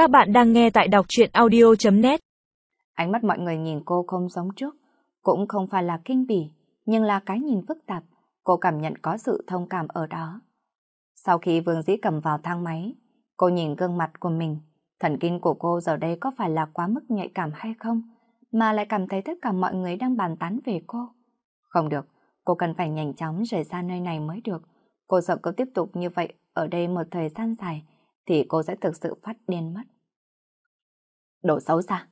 Các bạn đang nghe tại đọc truyện audio.net Ánh mắt mọi người nhìn cô không giống trước, cũng không phải là kinh bỉ, nhưng là cái nhìn phức tạp, cô cảm nhận có sự thông cảm ở đó. Sau khi Vương Dĩ cầm vào thang máy, cô nhìn gương mặt của mình, thần kinh của cô giờ đây có phải là quá mức nhạy cảm hay không, mà lại cảm thấy tất cả mọi người đang bàn tán về cô. Không được, cô cần phải nhanh chóng rời xa nơi này mới được. Cô sợ cứ tiếp tục như vậy ở đây một thời gian dài, thì cô sẽ thực sự phát điên mất. Đồ xấu xa.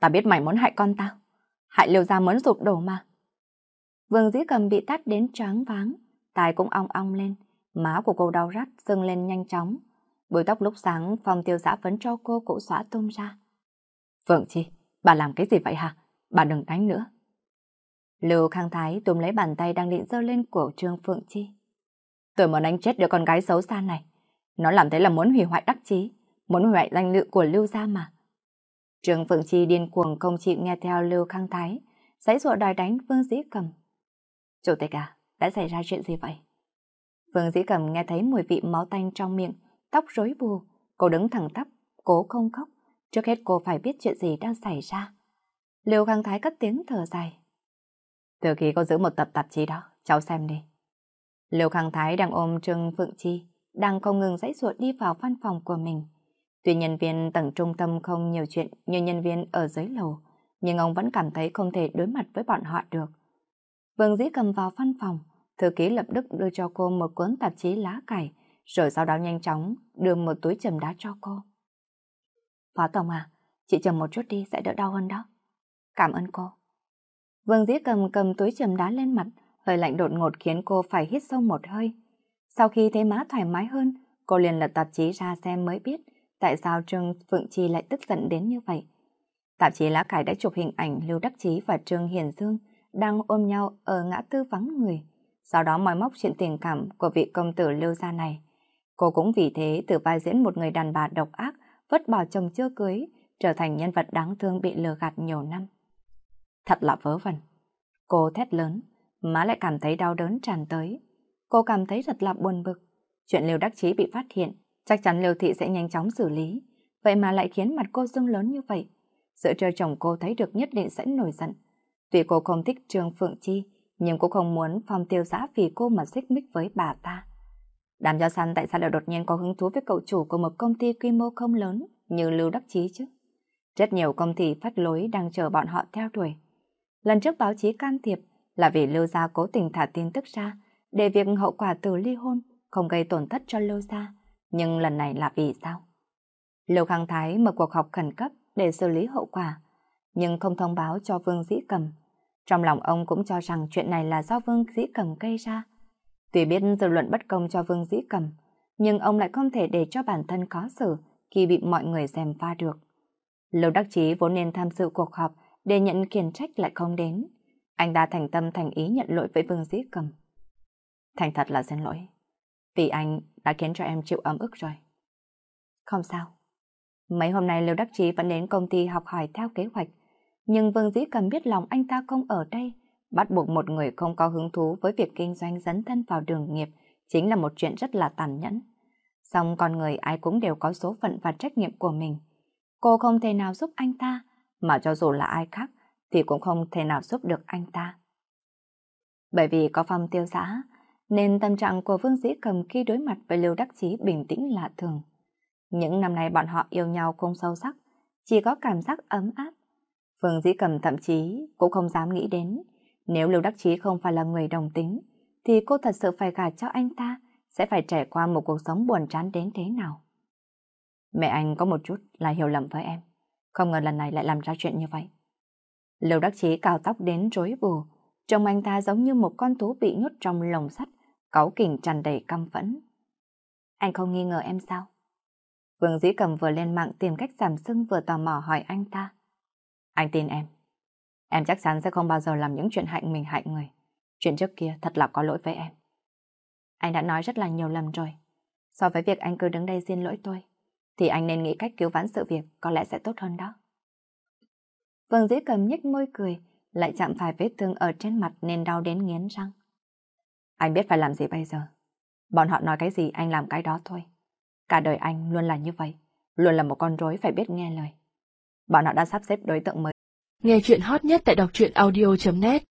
Ta biết mày muốn hại con tao. Hại liều ra muốn sụp đổ mà. Vương dĩ cầm bị tắt đến tráng váng, tai cũng ong ong lên, má của cô đau rát dâng lên nhanh chóng. Bùi tóc lúc sáng phòng tiêu giã phấn cho cô cũng xóa tung ra. Phượng Chi, bà làm cái gì vậy hả? Bà đừng đánh nữa. Lưu Khang Thái túm lấy bàn tay đang định giơ lên của Trương Phượng Chi. Tôi muốn đánh chết đứa con gái xấu xa này. Nó làm thế là muốn hủy hoại đắc chí, muốn hủy hoại danh dự của Lưu gia mà. Trương Phượng Chi điên cuồng không chịu nghe theo Lưu Khang Thái, giấy ruột đòi đánh Vương Dĩ Cầm. Chủ tịch à, đã xảy ra chuyện gì vậy? Vương Dĩ Cầm nghe thấy mùi vị máu tanh trong miệng, tóc rối bù, cô đứng thẳng tắp, cố không khóc, trước hết cô phải biết chuyện gì đang xảy ra. Lưu Khang Thái cất tiếng thở dài. Từ khi cô giữ một tập tạp chí đó, cháu xem đi. Lưu Khang Thái đang ôm Trương Phượng Chi, đang không ngừng dãy ruột đi vào văn phòng của mình. Tuy nhân viên tầng trung tâm không nhiều chuyện như nhân viên ở dưới lầu, nhưng ông vẫn cảm thấy không thể đối mặt với bọn họ được. Vương Dĩ cầm vào văn phòng, thư ký lập tức đưa cho cô một cuốn tạp chí lá cải, rồi sau đó nhanh chóng đưa một túi chầm đá cho cô. Phó Tổng à, chị chầm một chút đi sẽ đỡ đau hơn đó. Cảm ơn cô. Vương Dĩ cầm cầm túi chầm đá lên mặt, hơi lạnh đột ngột khiến cô phải hít sâu một hơi. Sau khi thấy má thoải mái hơn, cô liền lật tạp chí ra xem mới biết tại sao Trương Phượng Chi lại tức giận đến như vậy. Tạp chí lá cải đã chụp hình ảnh Lưu Đắc Chí và Trương Hiền Dương đang ôm nhau ở ngã tư vắng người. Sau đó moi móc chuyện tình cảm của vị công tử Lưu gia này. Cô cũng vì thế từ vai diễn một người đàn bà độc ác, vứt bỏ chồng chưa cưới, trở thành nhân vật đáng thương bị lừa gạt nhiều năm. Thật là vớ vẩn. Cô thét lớn, má lại cảm thấy đau đớn tràn tới. Cô cảm thấy thật là buồn bực. Chuyện Liêu Đắc Chí bị phát hiện, chắc chắn Liêu Thị sẽ nhanh chóng xử lý. Vậy mà lại khiến mặt cô sưng lớn như vậy. Sự trơ chồng cô thấy được nhất định sẽ nổi giận. Tuy cô không thích Trương Phượng Chi, nhưng cũng không muốn phong tiêu giã vì cô mà xích mích với bà ta. Đàm do săn tại sao lại đột nhiên có hứng thú với cậu chủ của một công ty quy mô không lớn như Lưu Đắc Chí chứ? Rất nhiều công ty phát lối đang chờ bọn họ theo đuổi. Lần trước báo chí can thiệp là vì Lưu Gia cố tình thả tin tức ra để việc hậu quả từ ly hôn không gây tổn thất cho Lưu Gia. Nhưng lần này là vì sao? Lưu Khang Thái mở cuộc họp khẩn cấp để xử lý hậu quả, nhưng không thông báo cho Vương Dĩ Cầm. Trong lòng ông cũng cho rằng chuyện này là do Vương Dĩ Cầm gây ra. Tuy biết dư luận bất công cho Vương Dĩ Cầm, nhưng ông lại không thể để cho bản thân khó xử khi bị mọi người xem pha được. Lưu Đắc Chí vốn nên tham dự cuộc họp để nhận khiển trách lại không đến. Anh ta thành tâm thành ý nhận lỗi với Vương Dĩ Cầm. Thành thật là xin lỗi. Vì anh đã khiến cho em chịu ấm ức rồi. Không sao. Mấy hôm nay Lưu Đắc Chí vẫn đến công ty học hỏi theo kế hoạch. Nhưng Vương Dĩ Cầm biết lòng anh ta không ở đây. Bắt buộc một người không có hứng thú với việc kinh doanh dấn thân vào đường nghiệp chính là một chuyện rất là tàn nhẫn. Xong con người ai cũng đều có số phận và trách nhiệm của mình. Cô không thể nào giúp anh ta, mà cho dù là ai khác thì cũng không thể nào giúp được anh ta. Bởi vì có phong tiêu xã, nên tâm trạng của Vương Dĩ Cầm khi đối mặt với Lưu Đắc Chí bình tĩnh lạ thường. Những năm nay bọn họ yêu nhau không sâu sắc, chỉ có cảm giác ấm áp. Vương Dĩ Cầm thậm chí cũng không dám nghĩ đến, nếu Lưu Đắc Chí không phải là người đồng tính, thì cô thật sự phải gả cho anh ta, sẽ phải trải qua một cuộc sống buồn chán đến thế nào. Mẹ anh có một chút là hiểu lầm với em, không ngờ lần này lại làm ra chuyện như vậy. Lưu Đắc Chí cào tóc đến rối bù, trông anh ta giống như một con thú bị nhốt trong lồng sắt, cáu kỉnh tràn đầy căm phẫn. Anh không nghi ngờ em sao? Vương Dĩ Cầm vừa lên mạng tìm cách giảm sưng vừa tò mò hỏi anh ta. Anh tin em. Em chắc chắn sẽ không bao giờ làm những chuyện hại mình hại người. Chuyện trước kia thật là có lỗi với em. Anh đã nói rất là nhiều lần rồi. So với việc anh cứ đứng đây xin lỗi tôi, thì anh nên nghĩ cách cứu vãn sự việc có lẽ sẽ tốt hơn đó. Vương Dĩ Cầm nhếch môi cười, lại chạm phải vết thương ở trên mặt nên đau đến nghiến răng. Anh biết phải làm gì bây giờ. Bọn họ nói cái gì, anh làm cái đó thôi. Cả đời anh luôn là như vậy. luôn là một con rối phải biết nghe lời. Bọn họ đã sắp xếp đối tượng mới. Nghe chuyện hot nhất tại đọc truyện audio.net